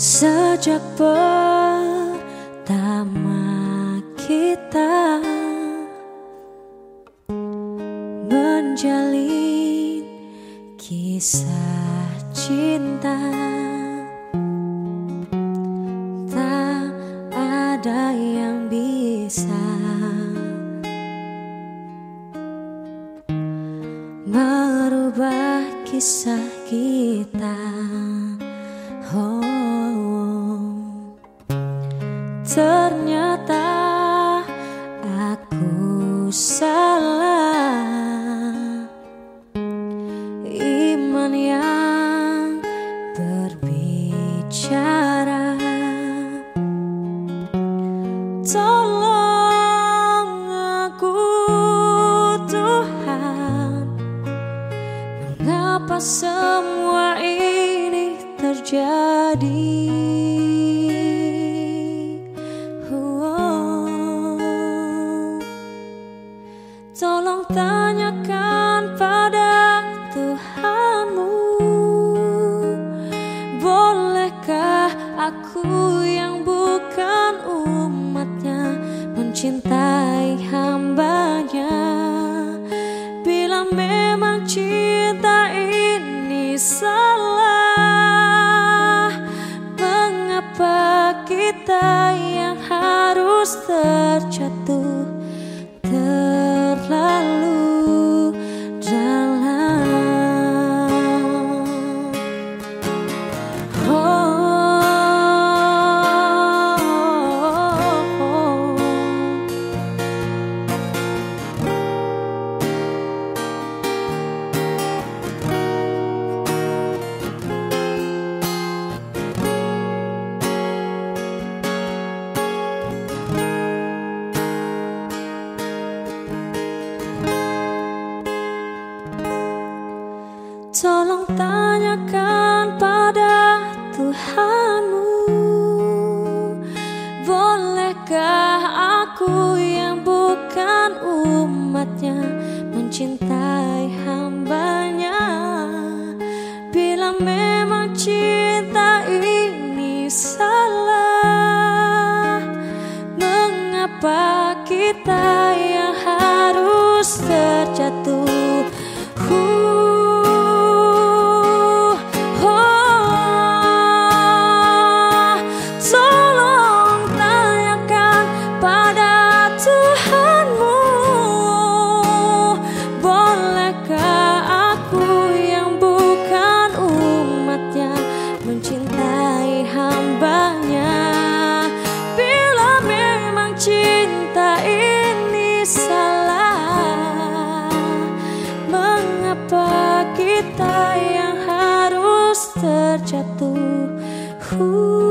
Sejak pertama kita Menjalin kisah cinta Tak ada yang bisa Merubah kisah kita. Oh Ternyata aku salah. Iman yang berbicara. Tolong aku Tuhan. Mengapa semua ini terjadi yang harus terjatuh Tolong tanyakan pada Tuhanmu. Bolehkah aku yang bukan umatnya Mencintai Ooh.